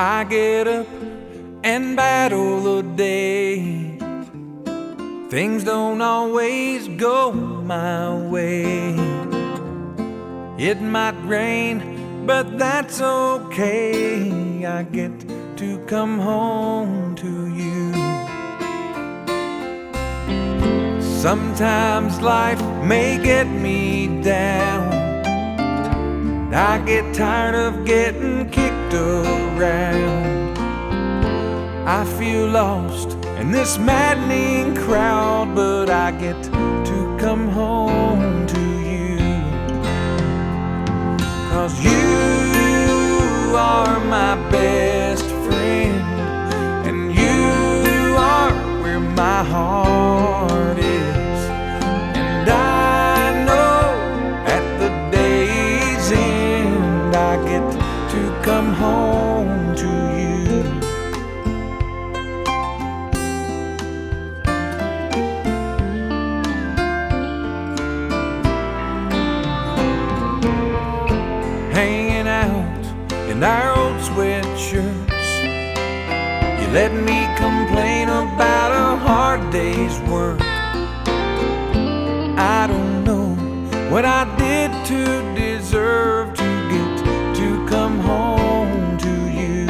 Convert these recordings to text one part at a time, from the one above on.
I get up and battle the day. Things don't always go my way. It might rain, but that's okay. I get to come home to you. Sometimes life may get me down. I get tired of getting kicked around. I feel lost in this maddening crowd, but I get to come home in our old sweatshirts. You let me complain about a hard day's work. I don't know what I did to deserve to get to come home to you.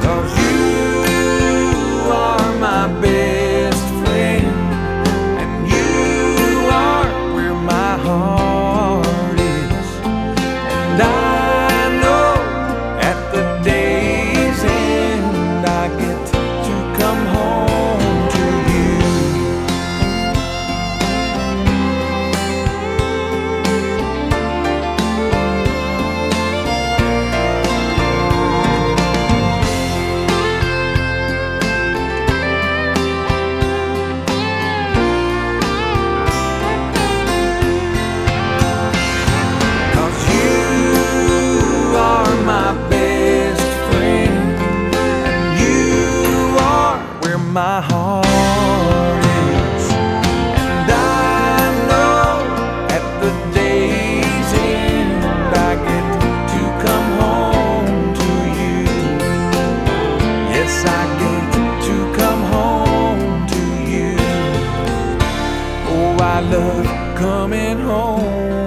Cause you are my best friend, and I love at the daisies. I get to come home to you. Yes, I get to come home to you. Oh, I love coming home